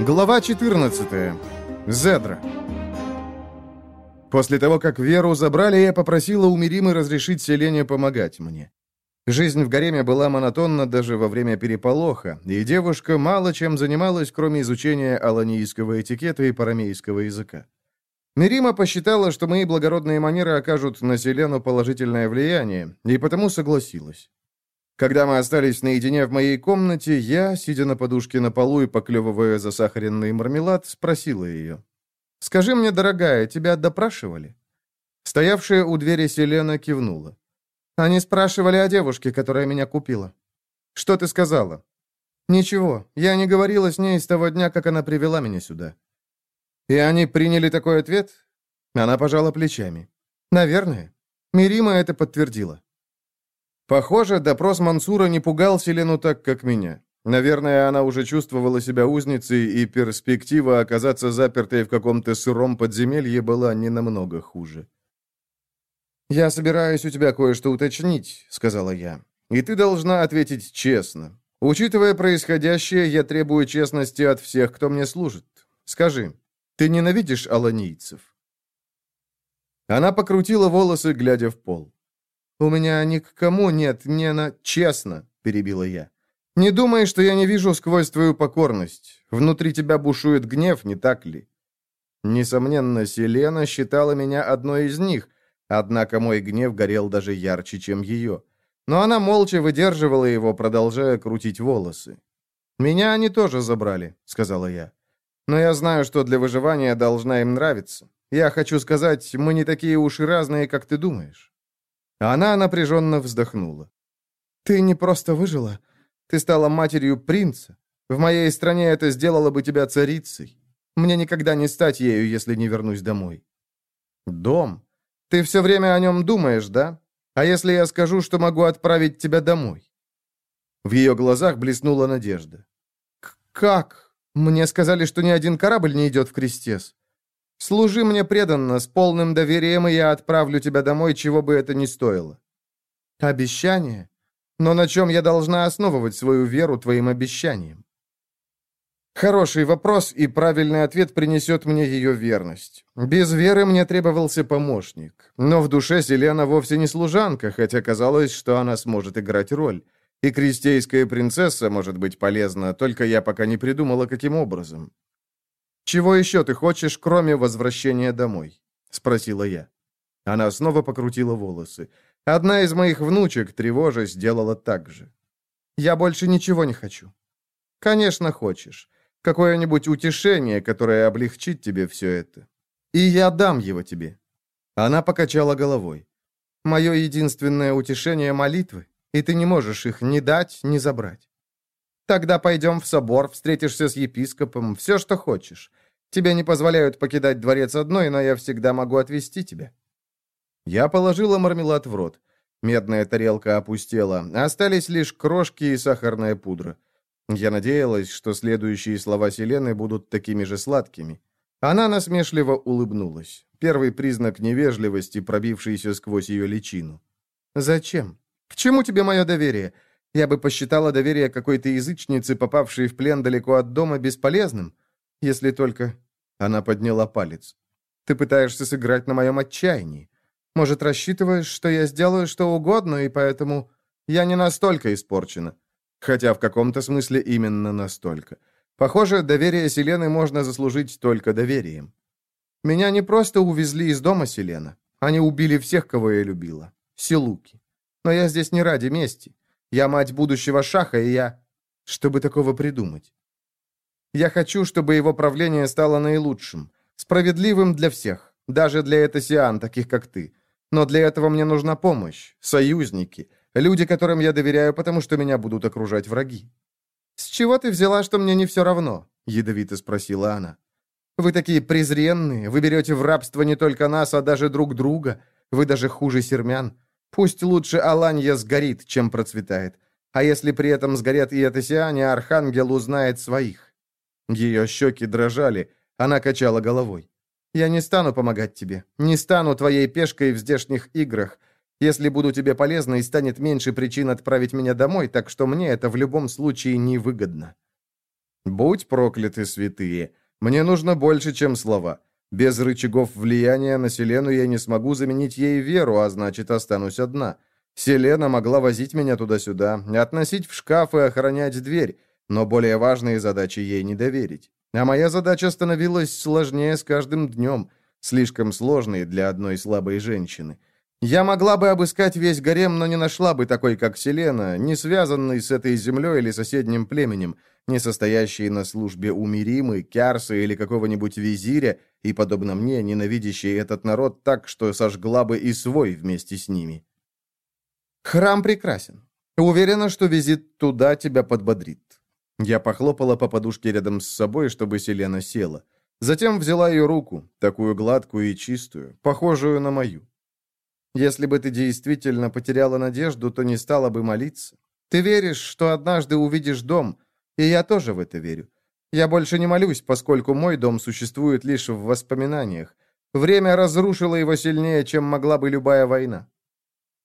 Глава 14. Зедра. После того, как Веру забрали, я попросила у Миримы разрешить Селене помогать мне. Жизнь в гареме была монотонна даже во время переполоха, и девушка мало чем занималась, кроме изучения аланийского этикета и парамейского языка. Мирима посчитала, что мои благородные манеры окажут на Селену положительное влияние, и потому согласилась. Когда мы остались наедине в моей комнате, я, сидя на подушке на полу и поклевывая засахаренный мармелад, спросила ее. «Скажи мне, дорогая, тебя допрашивали?» Стоявшая у двери Селена кивнула. «Они спрашивали о девушке, которая меня купила». «Что ты сказала?» «Ничего, я не говорила с ней с того дня, как она привела меня сюда». «И они приняли такой ответ?» Она пожала плечами. «Наверное. Мирима это подтвердила». Похоже, допрос Мансура не пугал Селену так, как меня. Наверное, она уже чувствовала себя узницей, и перспектива оказаться запертой в каком-то сыром подземелье была не намного хуже. «Я собираюсь у тебя кое-что уточнить», — сказала я. «И ты должна ответить честно. Учитывая происходящее, я требую честности от всех, кто мне служит. Скажи, ты ненавидишь аланийцев?» Она покрутила волосы, глядя в пол. «У меня ни к кому нет не на... Честно», — перебила я. «Не думай, что я не вижу сквозь твою покорность. Внутри тебя бушует гнев, не так ли?» Несомненно, Селена считала меня одной из них, однако мой гнев горел даже ярче, чем ее. Но она молча выдерживала его, продолжая крутить волосы. «Меня они тоже забрали», — сказала я. «Но я знаю, что для выживания должна им нравиться. Я хочу сказать, мы не такие уж и разные, как ты думаешь». Она напряженно вздохнула. «Ты не просто выжила. Ты стала матерью принца. В моей стране это сделало бы тебя царицей. Мне никогда не стать ею, если не вернусь домой». «Дом? Ты все время о нем думаешь, да? А если я скажу, что могу отправить тебя домой?» В ее глазах блеснула надежда. «Как? Мне сказали, что ни один корабль не идет в Крестес. Служи мне преданно, с полным доверием, и я отправлю тебя домой, чего бы это ни стоило». «Обещание? Но на чем я должна основывать свою веру твоим обещаниям?» Хороший вопрос, и правильный ответ принесет мне ее верность. Без веры мне требовался помощник. Но в душе Селена вовсе не служанка, хотя казалось, что она сможет играть роль. И крестейская принцесса может быть полезна, только я пока не придумала, каким образом. «Чего еще ты хочешь, кроме возвращения домой?» — спросила я. Она снова покрутила волосы. Одна из моих внучек, тревожа, сделала так же. «Я больше ничего не хочу». «Конечно, хочешь. Какое-нибудь утешение, которое облегчит тебе все это. И я дам его тебе». Она покачала головой. «Мое единственное утешение — молитвы, и ты не можешь их ни дать, ни забрать. Тогда пойдем в собор, встретишься с епископом, все, что хочешь. Тебе не позволяют покидать дворец одной, но я всегда могу отвезти тебя». Я положила мармелад в рот. Медная тарелка опустела. Остались лишь крошки и сахарная пудра. Я надеялась, что следующие слова Селены будут такими же сладкими. Она насмешливо улыбнулась. Первый признак невежливости, пробившийся сквозь ее личину. «Зачем? К чему тебе мое доверие? Я бы посчитала доверие какой-то язычницы, попавшей в плен далеко от дома, бесполезным, если только...» Она подняла палец. «Ты пытаешься сыграть на моем отчаянии. Может, рассчитываешь, что я сделаю что угодно, и поэтому я не настолько испорчена. Хотя в каком-то смысле именно настолько. Похоже, доверие Селены можно заслужить только доверием. Меня не просто увезли из дома Селена. Они убили всех, кого я любила. Силуки. Но я здесь не ради мести. Я мать будущего Шаха, и я... Чтобы такого придумать. Я хочу, чтобы его правление стало наилучшим, справедливым для всех, даже для этосиан, таких как ты. Но для этого мне нужна помощь, союзники, люди, которым я доверяю, потому что меня будут окружать враги». «С чего ты взяла, что мне не все равно?» — ядовито спросила она. «Вы такие презренные, вы берете в рабство не только нас, а даже друг друга. Вы даже хуже сермян. Пусть лучше Аланья сгорит, чем процветает. А если при этом сгорят и Этосиане, Архангел узнает своих. Ее щеки дрожали, она качала головой. «Я не стану помогать тебе, не стану твоей пешкой в здешних играх. Если буду тебе полезна, и станет меньше причин отправить меня домой, так что мне это в любом случае невыгодно». Будь прокляты святые. Мне нужно больше, чем слова. Без рычагов влияния на Селену я не смогу заменить ей веру, а значит, останусь одна. Селена могла возить меня туда-сюда, относить в шкаф и охранять дверь, но более важные задачи ей не доверить. А моя задача становилась сложнее с каждым днем, слишком сложной для одной слабой женщины. Я могла бы обыскать весь гарем, но не нашла бы такой, как Селена, не связанной с этой землей или соседним племенем, не состоящей на службе у Миримы, Кярса или какого-нибудь визиря, и, подобно мне, ненавидящей этот народ так, что сожгла бы и свой вместе с ними. Храм прекрасен. Уверена, что визит туда тебя подбодрит. Я похлопала по подушке рядом с собой, чтобы Селена села. Затем взяла ее руку, такую гладкую и чистую, похожую на мою. Если бы ты действительно потеряла надежду, то не стала бы молиться. Ты веришь, что однажды увидишь дом, и я тоже в это верю. Я больше не молюсь, поскольку мой дом существует лишь в воспоминаниях. Время разрушило его сильнее, чем могла бы любая война.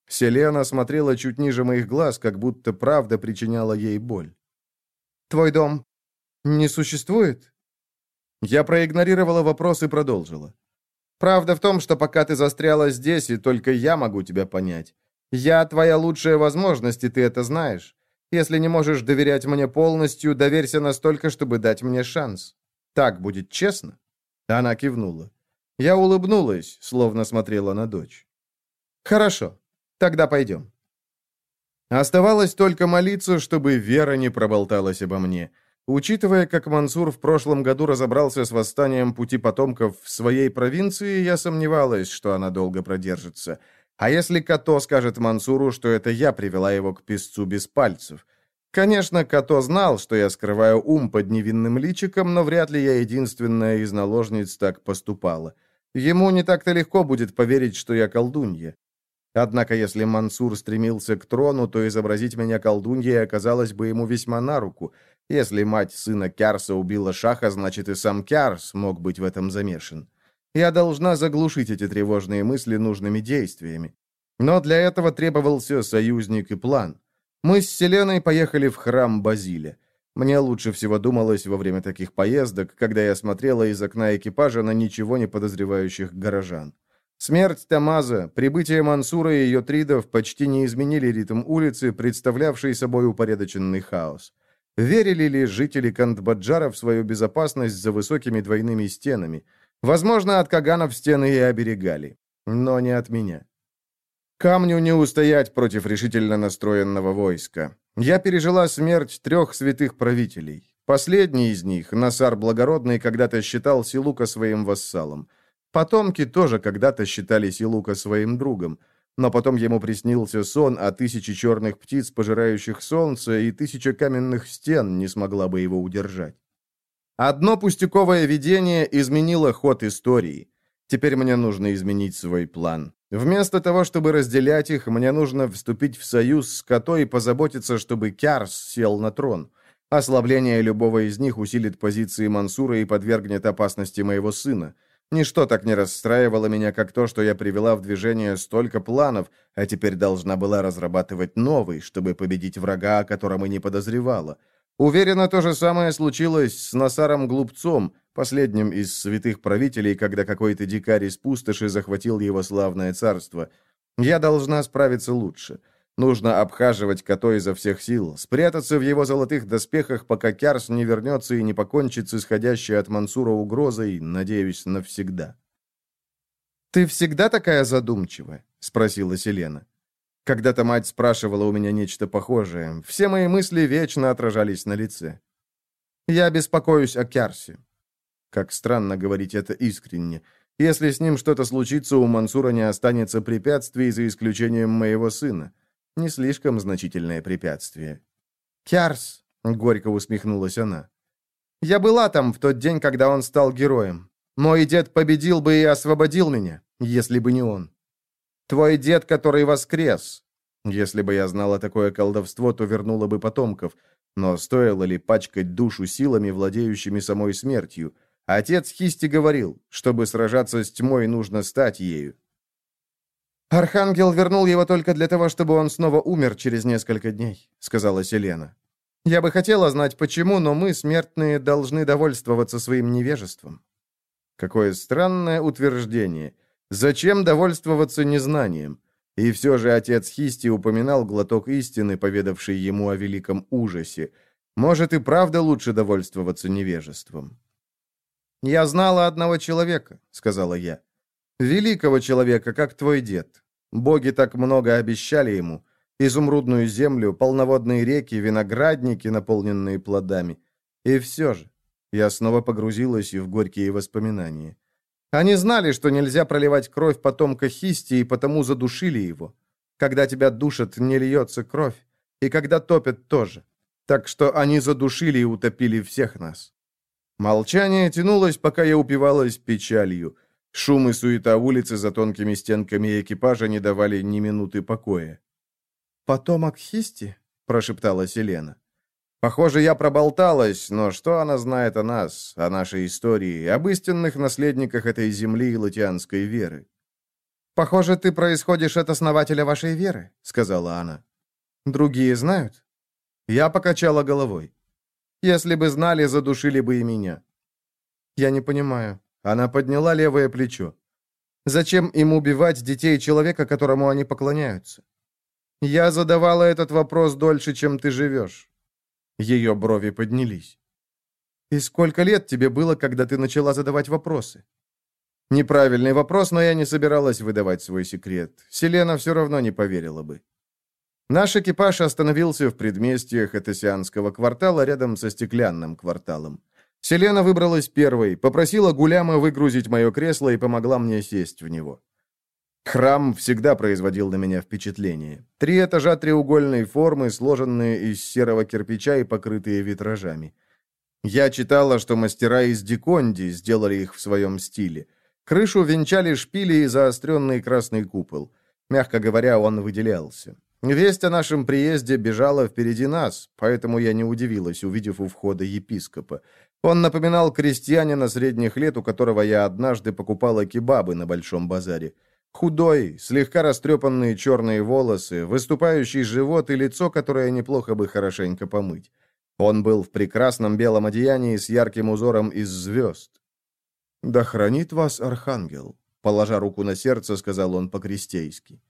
Селена смотрела чуть ниже моих глаз, как будто правда причиняла ей боль. «Твой дом не существует?» Я проигнорировала вопрос и продолжила. «Правда в том, что пока ты застряла здесь, и только я могу тебя понять. Я твоя лучшая возможность, и ты это знаешь. Если не можешь доверять мне полностью, доверься настолько, чтобы дать мне шанс. Так будет честно?» Она кивнула. Я улыбнулась, словно смотрела на дочь. «Хорошо. Тогда пойдем». Оставалось только молиться, чтобы Вера не проболталась обо мне. Учитывая, как Мансур в прошлом году разобрался с восстанием пути потомков в своей провинции, я сомневалась, что она долго продержится. А если Като скажет Мансуру, что это я привела его к песцу без пальцев? Конечно, Като знал, что я скрываю ум под невинным личиком, но вряд ли я единственная из наложниц так поступала. Ему не так-то легко будет поверить, что я колдунья. Однако, если Мансур стремился к трону, то изобразить меня колдуньей оказалось бы ему весьма на руку. Если мать сына Кярса убила Шаха, значит и сам Кярс мог быть в этом замешан. Я должна заглушить эти тревожные мысли нужными действиями. Но для этого требовался союзник и план. Мы с Селеной поехали в храм Базиля. Мне лучше всего думалось во время таких поездок, когда я смотрела из окна экипажа на ничего не подозревающих горожан. Смерть Тамаза, прибытие Мансура и ее тридов почти не изменили ритм улицы, представлявшей собой упорядоченный хаос. Верили ли жители Кандбаджара в свою безопасность за высокими двойными стенами? Возможно, от Каганов стены и оберегали. Но не от меня. Камню не устоять против решительно настроенного войска. Я пережила смерть трех святых правителей. Последний из них, Насар Благородный, когда-то считал Силука своим вассалом. Потомки тоже когда-то считали Силука своим другом, но потом ему приснился сон о тысяче черных птиц, пожирающих солнце, и тысяча каменных стен не смогла бы его удержать. Одно пустяковое видение изменило ход истории. Теперь мне нужно изменить свой план. Вместо того, чтобы разделять их, мне нужно вступить в союз с Като и позаботиться, чтобы Кярс сел на трон. Ослабление любого из них усилит позиции Мансура и подвергнет опасности моего сына. Ничто так не расстраивало меня, как то, что я привела в движение столько планов, а теперь должна была разрабатывать новый, чтобы победить врага, о котором и не подозревала. Уверена, то же самое случилось с Насаром Глупцом, последним из святых правителей, когда какой-то дикарь из пустоши захватил его славное царство. Я должна справиться лучше. Нужно обхаживать Като изо всех сил, спрятаться в его золотых доспехах, пока Кярс не вернется и не покончит с исходящей от Мансура угрозой, надеюсь, навсегда. «Ты всегда такая задумчивая?» — спросила Селена. Когда-то мать спрашивала у меня нечто похожее. Все мои мысли вечно отражались на лице. «Я беспокоюсь о Кярсе». Как странно говорить это искренне. Если с ним что-то случится, у Мансура не останется препятствий, за исключением моего сына. Не слишком значительное препятствие. «Кярс!» — горько усмехнулась она. «Я была там в тот день, когда он стал героем. Мой дед победил бы и освободил меня, если бы не он. Твой дед, который воскрес. Если бы я знала такое колдовство, то вернула бы потомков. Но стоило ли пачкать душу силами, владеющими самой смертью? Отец Хисти говорил, чтобы сражаться с тьмой, нужно стать ею. «Архангел вернул его только для того, чтобы он снова умер через несколько дней», — сказала Селена. Я бы хотела знать, почему, но мы, смертные, должны довольствоваться своим невежеством. Какое странное утверждение. Зачем довольствоваться незнанием? И все же отец Хисти упоминал глоток истины, поведавший ему о великом ужасе. Может, и правда лучше довольствоваться невежеством. «Я знала одного человека», — сказала я. «Великого человека, как твой дед. Боги так много обещали ему. Изумрудную землю, полноводные реки, виноградники, наполненные плодами. И все же я снова погрузилась в горькие воспоминания. Они знали, что нельзя проливать кровь потомка Хисти, и потому задушили его. Когда тебя душат, не льется кровь. И когда топят, тоже. Так что они задушили и утопили всех нас. Молчание тянулось, пока я упивалась печалью. Шум и суета улицы за тонкими стенками экипажа не давали ни минуты покоя. «Потомок Хисти?» – прошептала Селена. Похоже, я проболталась, но что она знает о нас, о нашей истории, об истинных наследниках этой земли и латианской веры? «Похоже, ты происходишь от основателя вашей веры», — сказала она. «Другие знают?» Я покачала головой. «Если бы знали, задушили бы и меня». «Я не понимаю». Она подняла левое плечо. «Зачем им убивать детей человека, которому они поклоняются?» Я задавала этот вопрос дольше, чем ты живешь». Ее брови поднялись. «И сколько лет тебе было, когда ты начала задавать вопросы?» Неправильный вопрос, но я не собиралась выдавать свой секрет. Селена все равно не поверила бы. Наш экипаж остановился в предместьях Этосианского квартала рядом со стеклянным кварталом. Селена выбралась первой, попросила Гуляма выгрузить мое кресло и помогла мне сесть в него. Храм всегда производил на меня впечатление. Три этажа треугольной формы, сложенные из серого кирпича и покрытые витражами. Я читала, что мастера из Диконди сделали их в своем стиле. Крышу венчали шпили и заостренный красный купол. Мягко говоря, он выделялся. Весть о нашем приезде бежала впереди нас, поэтому я не удивилась, увидев у входа епископа. Он напоминал крестьянина средних лет, у которого я однажды покупала кебабы на Большом базаре. Худой, слегка растрепанные черные волосы, выступающий живот и лицо, которое неплохо бы хорошенько помыть. Он был в прекрасном белом одеянии с ярким узором из звезд. «Да хранит вас архангел», — положа руку на сердце, сказал он по-крестейски.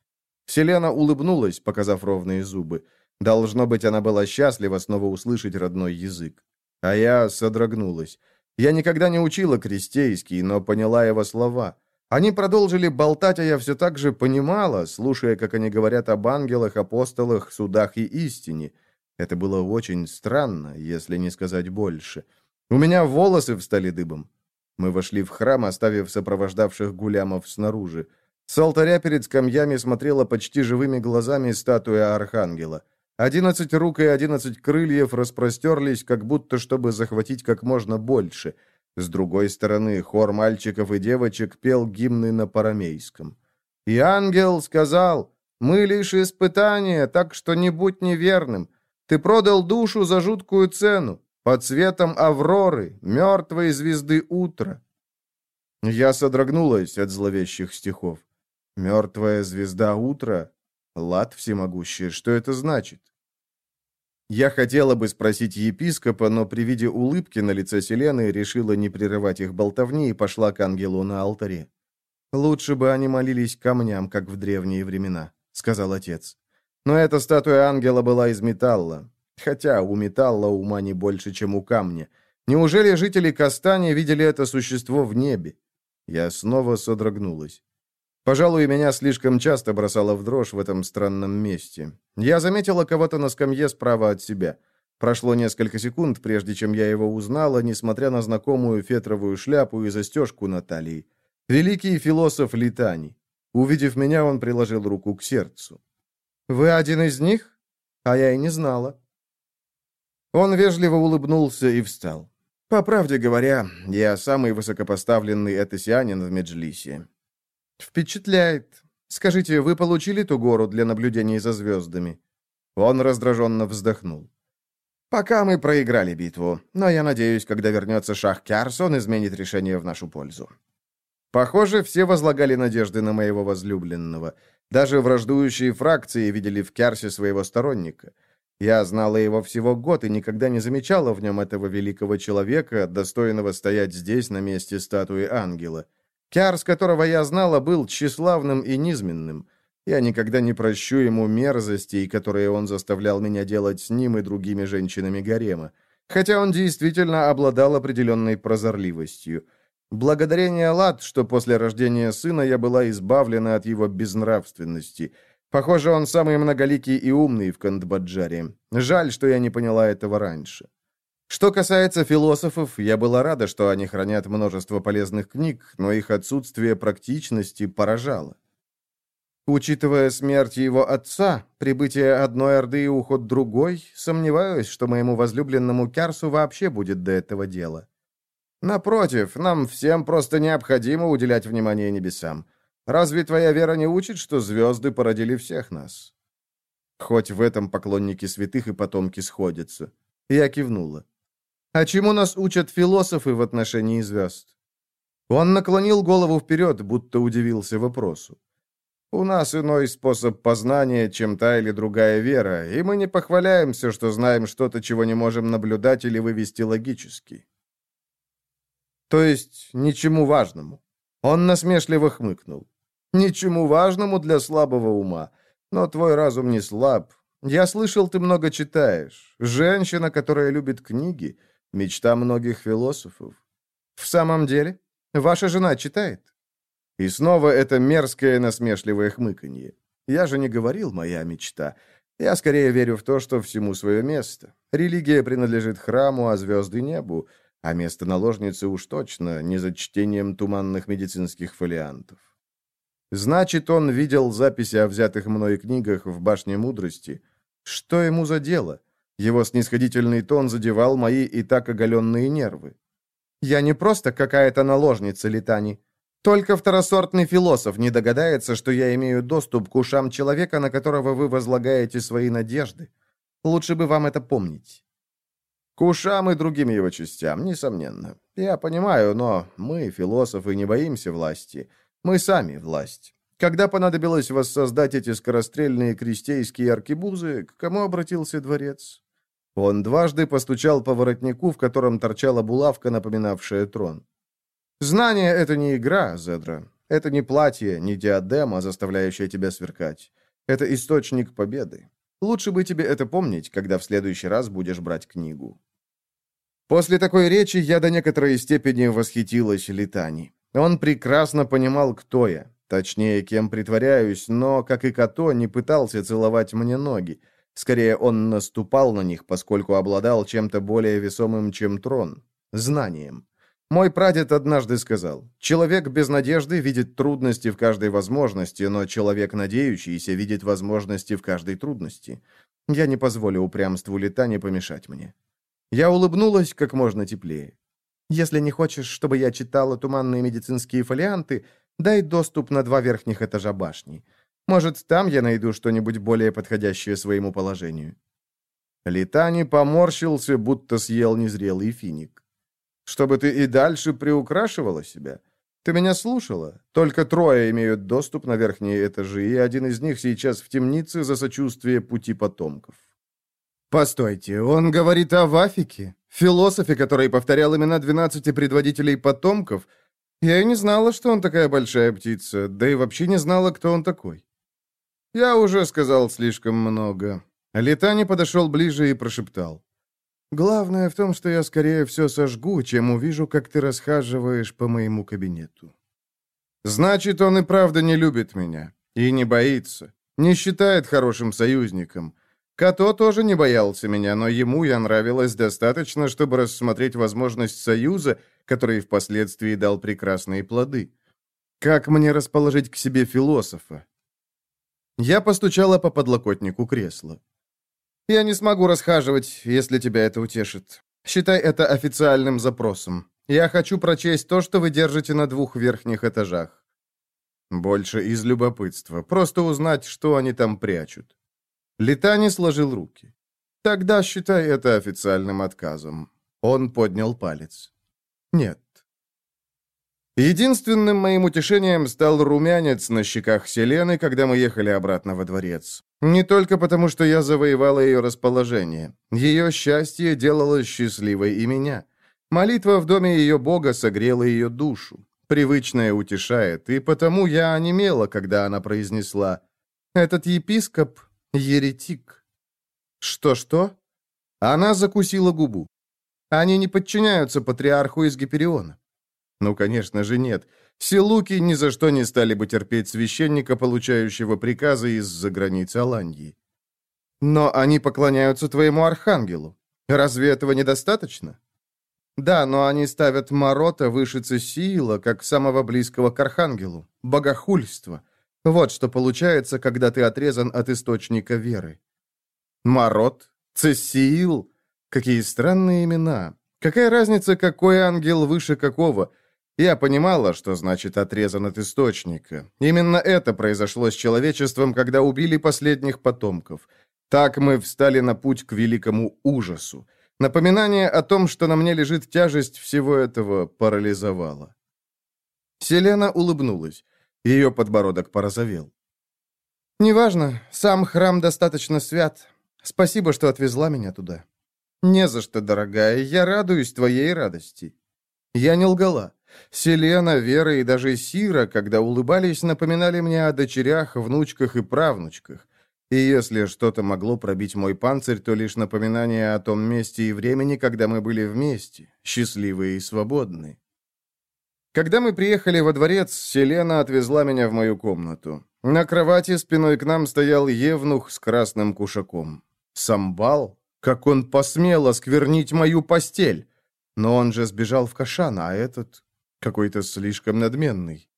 Селена улыбнулась, показав ровные зубы. Должно быть, она была счастлива снова услышать родной язык. А я содрогнулась. Я никогда не учила крестейский, но поняла его слова — они продолжили болтать, а я все так же понимала, слушая, как они говорят об ангелах, апостолах, судах и истине. Это было очень странно, если не сказать больше. У меня волосы встали дыбом. Мы вошли в храм, оставив сопровождавших гулямов снаружи. С алтаря перед скамьями смотрела почти живыми глазами статуя архангела. Одиннадцать рук и одиннадцать крыльев распростерлись, как будто чтобы захватить как можно больше — с другой стороны, хор мальчиков и девочек пел гимны на парамейском. И ангел сказал, «Мы лишь испытание, так что не будь неверным. Ты продал душу за жуткую цену, под светом авроры, мертвой звезды утра». Я содрогнулась от зловещих стихов. «Мертвая звезда утра? Лад всемогущий, что это значит?» Я хотела бы спросить епископа, но при виде улыбки на лице Селены решила не прерывать их болтовни и пошла к ангелу на алтаре. «Лучше бы они молились камням, как в древние времена», — сказал отец. Но эта статуя ангела была из металла. Хотя у металла ума не больше, чем у камня. Неужели жители Кастани видели это существо в небе? Я снова содрогнулась. Пожалуй, меня слишком часто бросало в дрожь в этом странном месте. Я заметила кого-то на скамье справа от себя. Прошло несколько секунд, прежде чем я его узнала, несмотря на знакомую фетровую шляпу и застежку на талии. Великий философ Литани. Увидев меня, он приложил руку к сердцу. «Вы один из них? А я и не знала». Он вежливо улыбнулся и встал. «По правде говоря, я самый высокопоставленный этосианин в Меджлисе. «Впечатляет. Скажите, вы получили ту гору для наблюдений за звездами?» Он раздраженно вздохнул. «Пока мы проиграли битву, но я надеюсь, когда вернется Шах Кярс, он изменит решение в нашу пользу». Похоже, все возлагали надежды на моего возлюбленного. Даже враждующие фракции видели в Кярсе своего сторонника. Я знала его всего год и никогда не замечала в нем этого великого человека, достойного стоять здесь на месте статуи ангела. Кярс, которого я знала, был тщеславным и низменным. Я никогда не прощу ему мерзостей, которые он заставлял меня делать с ним и другими женщинами гарема. Хотя он действительно обладал определенной прозорливостью. Благодарение Лад, что после рождения сына я была избавлена от его безнравственности – Похоже, он самый многоликий и умный в Кандбаджаре. Жаль, что я не поняла этого раньше. Что касается философов, я была рада, что они хранят множество полезных книг, но их отсутствие практичности поражало. Учитывая смерть его отца, прибытие одной Орды и уход другой, сомневаюсь, что моему возлюбленному Кярсу вообще будет до этого дела. Напротив, нам всем просто необходимо уделять внимание небесам. Разве твоя вера не учит, что звезды породили всех нас?» Хоть в этом поклонники святых и потомки сходятся. Я кивнула. «А чему нас учат философы в отношении звезд?» Он наклонил голову вперед, будто удивился вопросу. «У нас иной способ познания, чем та или другая вера, и мы не похваляемся, что знаем что-то, чего не можем наблюдать или вывести логически». «То есть ничему важному?» Он насмешливо хмыкнул. Ничему важному для слабого ума. Но твой разум не слаб. Я слышал, ты много читаешь. Женщина, которая любит книги. Мечта многих философов. В самом деле? Ваша жена читает? И снова это мерзкое насмешливое хмыканье. Я же не говорил «моя мечта». Я скорее верю в то, что всему свое место. Религия принадлежит храму, а звезды — небу, а место наложницы уж точно не за чтением туманных медицинских фолиантов. Значит, он видел записи о взятых мной книгах в башне мудрости. Что ему за дело? Его снисходительный тон задевал мои и так оголенные нервы. Я не просто какая-то наложница Литани. Только второсортный философ не догадается, что я имею доступ к ушам человека, на которого вы возлагаете свои надежды. Лучше бы вам это помнить. К ушам и другим его частям, несомненно. Я понимаю, но мы, философы, не боимся власти. Мы сами власть. Когда понадобилось воссоздать эти скорострельные крестейские аркебузы, к кому обратился дворец? Он дважды постучал по воротнику, в котором торчала булавка, напоминавшая трон. «Знание — это не игра, Зедра. Это не платье, не диадема, заставляющая тебя сверкать. Это источник победы. Лучше бы тебе это помнить, когда в следующий раз будешь брать книгу». После такой речи я до некоторой степени восхитилась Литани. Он прекрасно понимал, кто я, точнее, кем притворяюсь, но, как и Като, не пытался целовать мне ноги. Скорее, он наступал на них, поскольку обладал чем-то более весомым, чем трон — знанием. Мой прадед однажды сказал, «Человек без надежды видит трудности в каждой возможности, но человек, надеющийся, видит возможности в каждой трудности. Я не позволю упрямству лета не помешать мне». Я улыбнулась как можно теплее. Если не хочешь, чтобы я читала туманные медицинские фолианты, дай доступ на два верхних этажа башни. Может, там я найду что-нибудь более подходящее своему положению». Литани поморщился, будто съел незрелый финик. «Чтобы ты и дальше приукрашивала себя? Ты меня слушала? Только трое имеют доступ на верхние этажи, и один из них сейчас в темнице за сочувствие пути потомков». «Постойте, он говорит о Вафике?» Философе, который повторял имена 12 предводителей потомков, я и не знала, что он такая большая птица, да и вообще не знала, кто он такой. Я уже сказал слишком много. Летани подошел ближе и прошептал. «Главное в том, что я скорее все сожгу, чем увижу, как ты расхаживаешь по моему кабинету». «Значит, он и правда не любит меня. И не боится. Не считает хорошим союзником. Като тоже не боялся меня, но ему я нравилась достаточно, чтобы рассмотреть возможность союза, который впоследствии дал прекрасные плоды. Как мне расположить к себе философа? Я постучала по подлокотнику кресла. Я не смогу расхаживать, если тебя это утешит. Считай это официальным запросом. Я хочу прочесть то, что вы держите на двух верхних этажах. Больше из любопытства. Просто узнать, что они там прячут. Летани сложил руки. «Тогда считай это официальным отказом». Он поднял палец. «Нет». Единственным моим утешением стал румянец на щеках Селены, когда мы ехали обратно во дворец. Не только потому, что я завоевала ее расположение. Ее счастье делало счастливой и меня. Молитва в доме ее бога согрела ее душу. Привычное утешает, и потому я онемела, когда она произнесла «Этот епископ — еретик». «Что-что?» Она закусила губу. «Они не подчиняются патриарху из Гипериона». Ну, конечно же, нет. Силуки ни за что не стали бы терпеть священника, получающего приказы из-за границ Аланьи. Но они поклоняются твоему архангелу. Разве этого недостаточно? Да, но они ставят Марота выше Цесиила, как самого близкого к архангелу. Богохульство. Вот что получается, когда ты отрезан от источника веры. Марот? Цесиил? Какие странные имена. Какая разница, какой ангел выше какого? Я понимала, что значит отрезан от источника. Именно это произошло с человечеством, когда убили последних потомков. Так мы встали на путь к великому ужасу. Напоминание о том, что на мне лежит тяжесть всего этого, парализовало. Селена улыбнулась. Ее подбородок порозовел. «Неважно, сам храм достаточно свят. Спасибо, что отвезла меня туда». «Не за что, дорогая, я радуюсь твоей радости». Я не лгала. Селена, Вера и даже Сира, когда улыбались, напоминали мне о дочерях, внучках и правнучках. И если что-то могло пробить мой панцирь, то лишь напоминание о том месте и времени, когда мы были вместе, счастливые и свободные. Когда мы приехали во дворец, Селена отвезла меня в мою комнату. На кровати спиной к нам стоял Евнух с красным кушаком. Самбал? Как он посмел осквернить мою постель! Но он же сбежал в Кашан, а этот какой-то слишком надменный.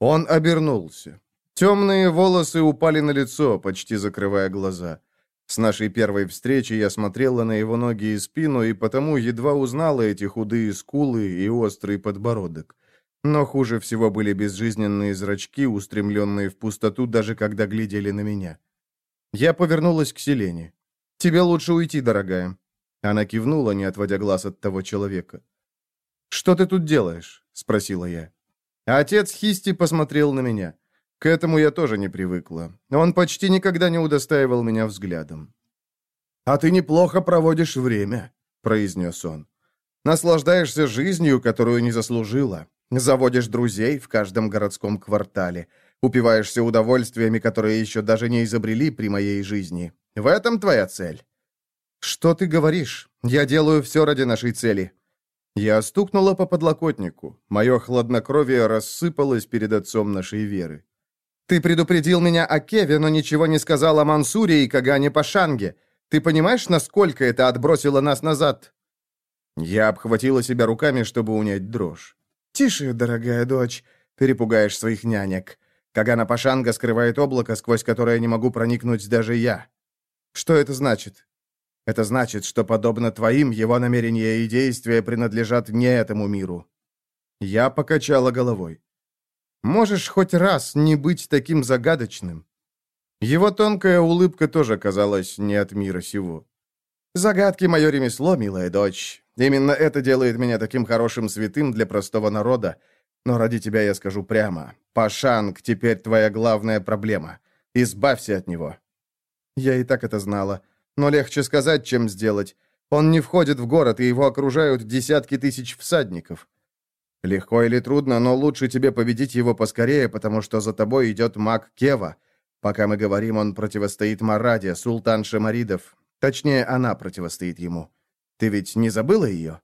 Он обернулся. Темные волосы упали на лицо, почти закрывая глаза. С нашей первой встречи я смотрела на его ноги и спину, и потому едва узнала эти худые скулы и острый подбородок. Но хуже всего были безжизненные зрачки, устремленные в пустоту, даже когда глядели на меня. Я повернулась к Селене. «Тебе лучше уйти, дорогая». Она кивнула, не отводя глаз от того человека. «Что ты тут делаешь?» — спросила я. Отец Хисти посмотрел на меня. К этому я тоже не привыкла. Он почти никогда не удостаивал меня взглядом. «А ты неплохо проводишь время», — произнес он. «Наслаждаешься жизнью, которую не заслужила. Заводишь друзей в каждом городском квартале. Упиваешься удовольствиями, которые еще даже не изобрели при моей жизни. В этом твоя цель?» «Что ты говоришь? Я делаю все ради нашей цели. Я стукнула по подлокотнику. Мое хладнокровие рассыпалось перед отцом нашей веры. «Ты предупредил меня о Кеве, но ничего не сказал о Мансуре и Кагане Пашанге. Ты понимаешь, насколько это отбросило нас назад?» Я обхватила себя руками, чтобы унять дрожь. «Тише, дорогая дочь, перепугаешь своих нянек. Кагана Пашанга скрывает облако, сквозь которое не могу проникнуть даже я. Что это значит? Это значит, что, подобно твоим, его намерения и действия принадлежат не этому миру». Я покачала головой. «Можешь хоть раз не быть таким загадочным?» Его тонкая улыбка тоже казалась не от мира сего. «Загадки — мое ремесло, милая дочь. Именно это делает меня таким хорошим святым для простого народа. Но ради тебя я скажу прямо. Пашанг теперь твоя главная проблема. Избавься от него». Я и так это знала но легче сказать, чем сделать. Он не входит в город, и его окружают десятки тысяч всадников. Легко или трудно, но лучше тебе победить его поскорее, потому что за тобой идет маг Кева. Пока мы говорим, он противостоит Мараде, султан Шамаридов. Точнее, она противостоит ему. Ты ведь не забыла ее?»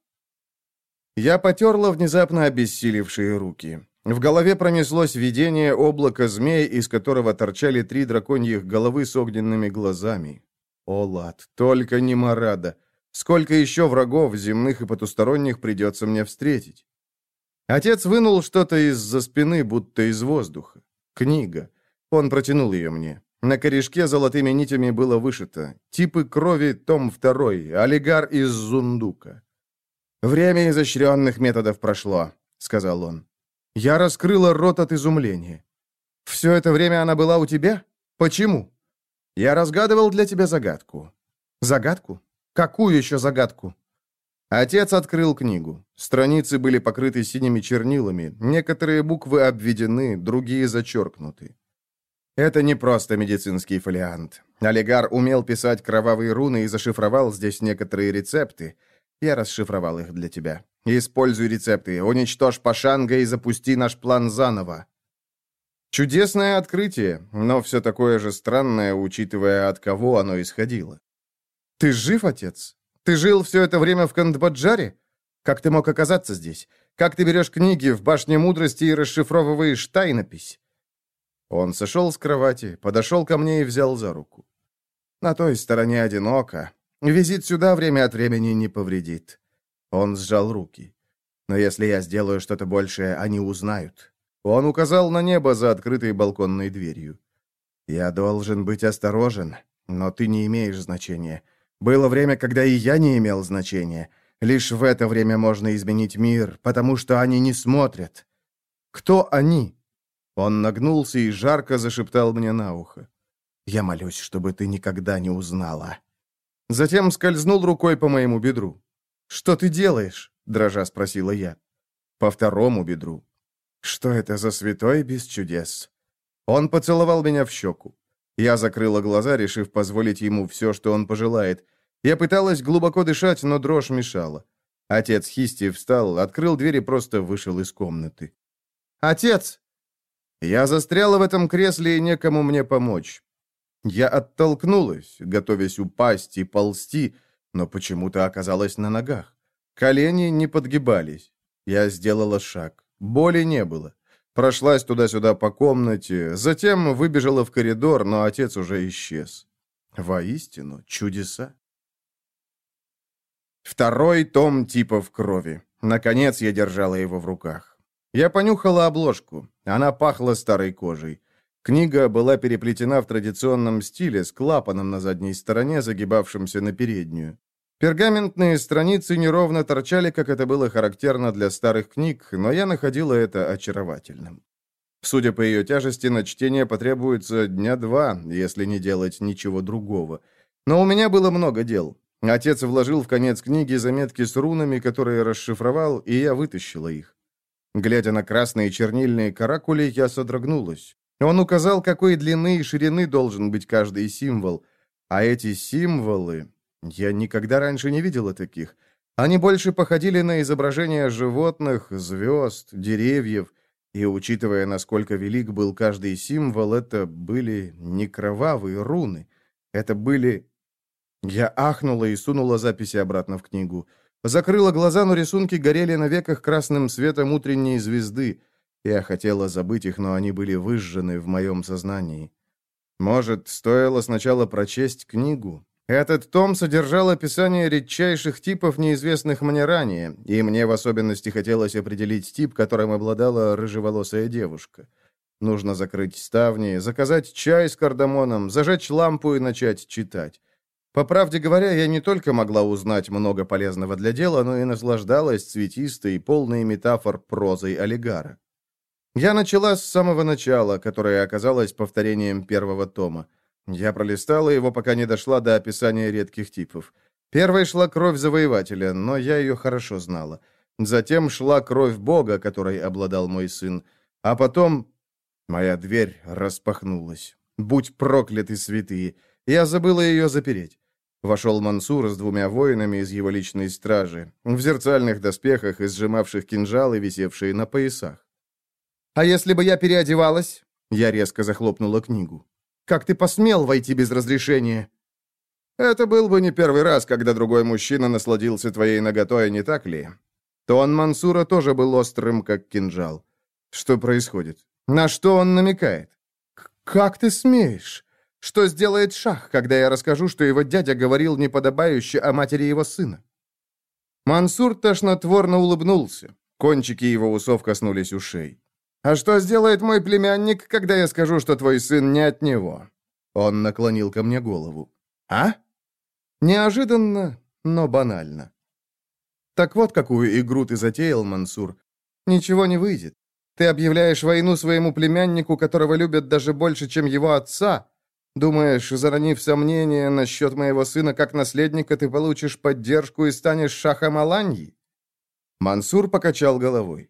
Я потерла внезапно обессилевшие руки. В голове пронеслось видение облака змей, из которого торчали три драконьих головы с огненными глазами. О, лад, только не Марада. Сколько еще врагов, земных и потусторонних, придется мне встретить? Отец вынул что-то из-за спины, будто из воздуха. Книга. Он протянул ее мне. На корешке золотыми нитями было вышито. Типы крови, том 2, олигар из Зундука. «Время изощренных методов прошло», — сказал он. Я раскрыла рот от изумления. «Все это время она была у тебя? Почему?» Я разгадывал для тебя загадку. Загадку? Какую еще загадку? Отец открыл книгу. Страницы были покрыты синими чернилами, некоторые буквы обведены, другие зачеркнуты. Это не просто медицинский фолиант. Олигар умел писать кровавые руны и зашифровал здесь некоторые рецепты. Я расшифровал их для тебя. Используй рецепты, уничтожь Пашанга и запусти наш план заново. Чудесное открытие, но все такое же странное, учитывая, от кого оно исходило. «Ты жив, отец? Ты жил все это время в Кандбаджаре? Как ты мог оказаться здесь? Как ты берешь книги в башне мудрости и расшифровываешь тайнопись?» Он сошел с кровати, подошел ко мне и взял за руку. «На той стороне одиноко. Визит сюда время от времени не повредит». Он сжал руки. «Но если я сделаю что-то большее, они узнают. Он указал на небо за открытой балконной дверью. «Я должен быть осторожен, но ты не имеешь значения. Было время, когда и я не имел значения. Лишь в это время можно изменить мир, потому что они не смотрят. Кто они?» Он нагнулся и жарко зашептал мне на ухо. «Я молюсь, чтобы ты никогда не узнала». Затем скользнул рукой по моему бедру. «Что ты делаешь?» — дрожа спросила я. «По второму бедру. Что это за святой без чудес? Он поцеловал меня в щеку. Я закрыла глаза, решив позволить ему все, что он пожелает. Я пыталась глубоко дышать, но дрожь мешала. Отец Хисти встал, открыл дверь и просто вышел из комнаты. «Отец!» Я застряла в этом кресле, и некому мне помочь. Я оттолкнулась, готовясь упасть и ползти, но почему-то оказалась на ногах. Колени не подгибались. Я сделала шаг. Боли не было. Прошлась туда-сюда по комнате, затем выбежала в коридор, но отец уже исчез. Воистину, чудеса. Второй том типов крови. Наконец я держала его в руках. Я понюхала обложку. Она пахла старой кожей. Книга была переплетена в традиционном стиле с клапаном на задней стороне, загибавшимся на переднюю. Пергаментные страницы неровно торчали, как это было характерно для старых книг, но я находила это очаровательным. Судя по ее тяжести, на чтение потребуется дня два, если не делать ничего другого. Но у меня было много дел. Отец вложил в конец книги заметки с рунами, которые расшифровал, и я вытащила их. Глядя на красные чернильные каракули, я содрогнулась. Он указал, какой длины и ширины должен быть каждый символ. А эти символы... Я никогда раньше не видела таких. Они больше походили на изображения животных, звезд, деревьев, и, учитывая, насколько велик был каждый символ, это были не кровавые руны. Это были... Я ахнула и сунула записи обратно в книгу. Закрыла глаза, но рисунки горели на веках красным светом утренней звезды. Я хотела забыть их, но они были выжжены в моем сознании. Может, стоило сначала прочесть книгу, этот том содержал описание редчайших типов, неизвестных мне ранее, и мне в особенности хотелось определить тип, которым обладала рыжеволосая девушка. Нужно закрыть ставни, заказать чай с кардамоном, зажечь лампу и начать читать. По правде говоря, я не только могла узнать много полезного для дела, но и наслаждалась цветистой, полной метафор прозой олигара. Я начала с самого начала, которое оказалось повторением первого тома. Я пролистала его, пока не дошла до описания редких типов. Первой шла кровь завоевателя, но я ее хорошо знала. Затем шла кровь Бога, которой обладал мой сын. А потом... Моя дверь распахнулась. Будь прокляты святые. Я забыла ее запереть. Вошел Мансур с двумя воинами из его личной стражи, в зерцальных доспехах и сжимавших кинжалы, висевшие на поясах. «А если бы я переодевалась?» Я резко захлопнула книгу. Как ты посмел войти без разрешения?» «Это был бы не первый раз, когда другой мужчина насладился твоей наготой, не так ли?» Тон Мансура тоже был острым, как кинжал. «Что происходит? На что он намекает?» «Как ты смеешь? Что сделает Шах, когда я расскажу, что его дядя говорил неподобающе о матери его сына?» Мансур тошнотворно улыбнулся. Кончики его усов коснулись ушей. «А что сделает мой племянник, когда я скажу, что твой сын не от него?» Он наклонил ко мне голову. «А?» Неожиданно, но банально. «Так вот, какую игру ты затеял, Мансур. Ничего не выйдет. Ты объявляешь войну своему племяннику, которого любят даже больше, чем его отца. Думаешь, заронив сомнения насчет моего сына как наследника, ты получишь поддержку и станешь шахом Аланьи?» Мансур покачал головой.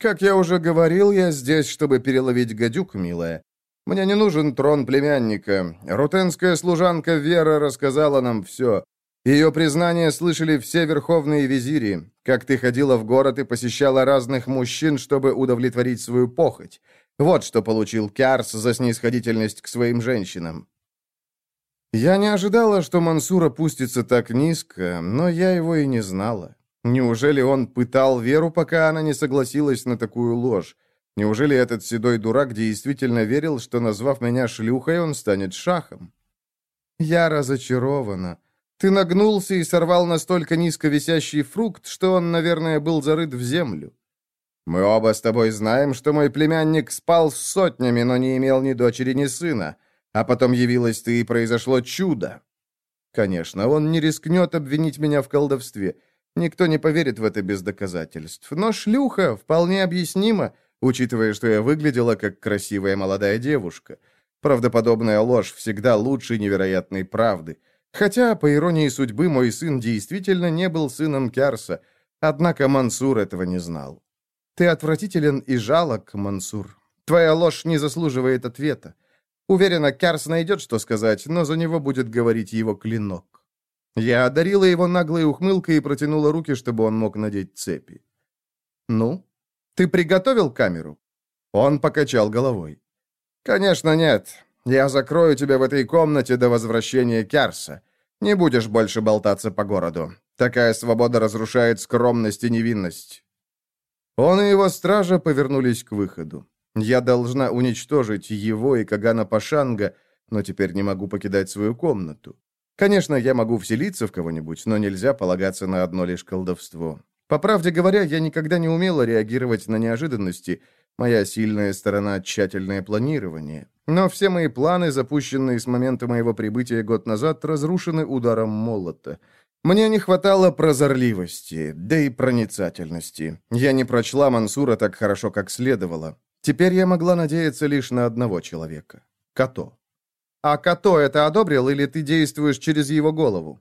«Как я уже говорил, я здесь, чтобы переловить гадюк, милая. Мне не нужен трон племянника. Рутенская служанка Вера рассказала нам все. Ее признание слышали все верховные визири, как ты ходила в город и посещала разных мужчин, чтобы удовлетворить свою похоть. Вот что получил Кярс за снисходительность к своим женщинам. Я не ожидала, что Мансур опустится так низко, но я его и не знала. Неужели он пытал Веру, пока она не согласилась на такую ложь? Неужели этот седой дурак действительно верил, что, назвав меня шлюхой, он станет шахом? Я разочарована. Ты нагнулся и сорвал настолько низко висящий фрукт, что он, наверное, был зарыт в землю. Мы оба с тобой знаем, что мой племянник спал с сотнями, но не имел ни дочери, ни сына. А потом явилась ты, и произошло чудо. Конечно, он не рискнет обвинить меня в колдовстве. Никто не поверит в это без доказательств. Но шлюха вполне объяснимо, учитывая, что я выглядела как красивая молодая девушка. Правдоподобная ложь всегда лучше невероятной правды. Хотя, по иронии судьбы, мой сын действительно не был сыном Кярса, однако Мансур этого не знал. Ты отвратителен и жалок, Мансур. Твоя ложь не заслуживает ответа. Уверена, Кярс найдет, что сказать, но за него будет говорить его клинок. Я одарила его наглой ухмылкой и протянула руки, чтобы он мог надеть цепи. «Ну, ты приготовил камеру?» Он покачал головой. «Конечно нет. Я закрою тебя в этой комнате до возвращения Кярса. Не будешь больше болтаться по городу. Такая свобода разрушает скромность и невинность». Он и его стража повернулись к выходу. Я должна уничтожить его и Кагана Пашанга, но теперь не могу покидать свою комнату. Конечно, я могу вселиться в кого-нибудь, но нельзя полагаться на одно лишь колдовство. По правде говоря, я никогда не умела реагировать на неожиданности. Моя сильная сторона — тщательное планирование. Но все мои планы, запущенные с момента моего прибытия год назад, разрушены ударом молота. Мне не хватало прозорливости, да и проницательности. Я не прочла Мансура так хорошо, как следовало. Теперь я могла надеяться лишь на одного человека — Като. «А Като это одобрил, или ты действуешь через его голову?»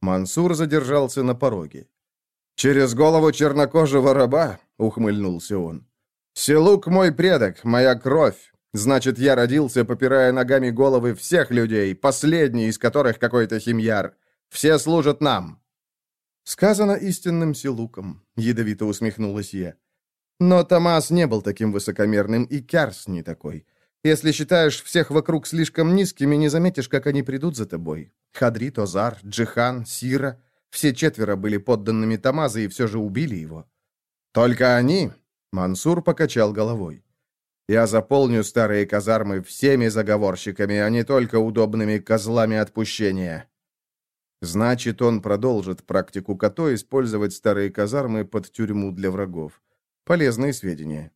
Мансур задержался на пороге. «Через голову чернокожего раба?» — ухмыльнулся он. «Селук мой предок, моя кровь. Значит, я родился, попирая ногами головы всех людей, последний из которых какой-то химьяр. Все служат нам». «Сказано истинным Селуком», — ядовито усмехнулась я. «Но Томас не был таким высокомерным, и Кярс не такой. Если считаешь всех вокруг слишком низкими, не заметишь, как они придут за тобой. Хадрит, Озар, Джихан, Сира — все четверо были подданными Томаза и все же убили его». «Только они?» — Мансур покачал головой. «Я заполню старые казармы всеми заговорщиками, а не только удобными козлами отпущения». Значит, он продолжит практику Като использовать старые казармы под тюрьму для врагов. Полезные сведения.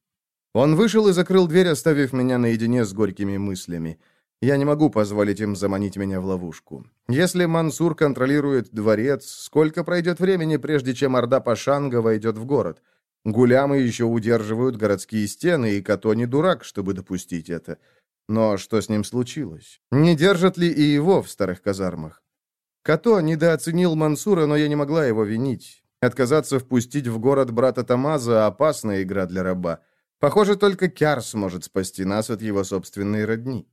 Он вышел и закрыл дверь, оставив меня наедине с горькими мыслями. Я не могу позволить им заманить меня в ловушку. Если Мансур контролирует дворец, сколько пройдет времени, прежде чем Орда Пашанга войдет в город? Гулямы еще удерживают городские стены, и Като не дурак, чтобы допустить это. Но что с ним случилось? Не держат ли и его в старых казармах? Като недооценил Мансура, но я не могла его винить. Отказаться впустить в город брата Тамаза – опасная игра для раба. Похоже, только Кяр сможет спасти нас от его собственной родни.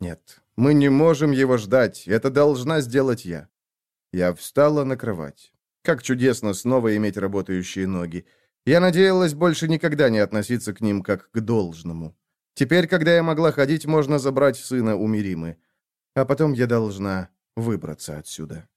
Нет, мы не можем его ждать, это должна сделать я. Я встала на кровать. Как чудесно снова иметь работающие ноги. Я надеялась больше никогда не относиться к ним как к должному. Теперь, когда я могла ходить, можно забрать сына у Миримы. А потом я должна выбраться отсюда.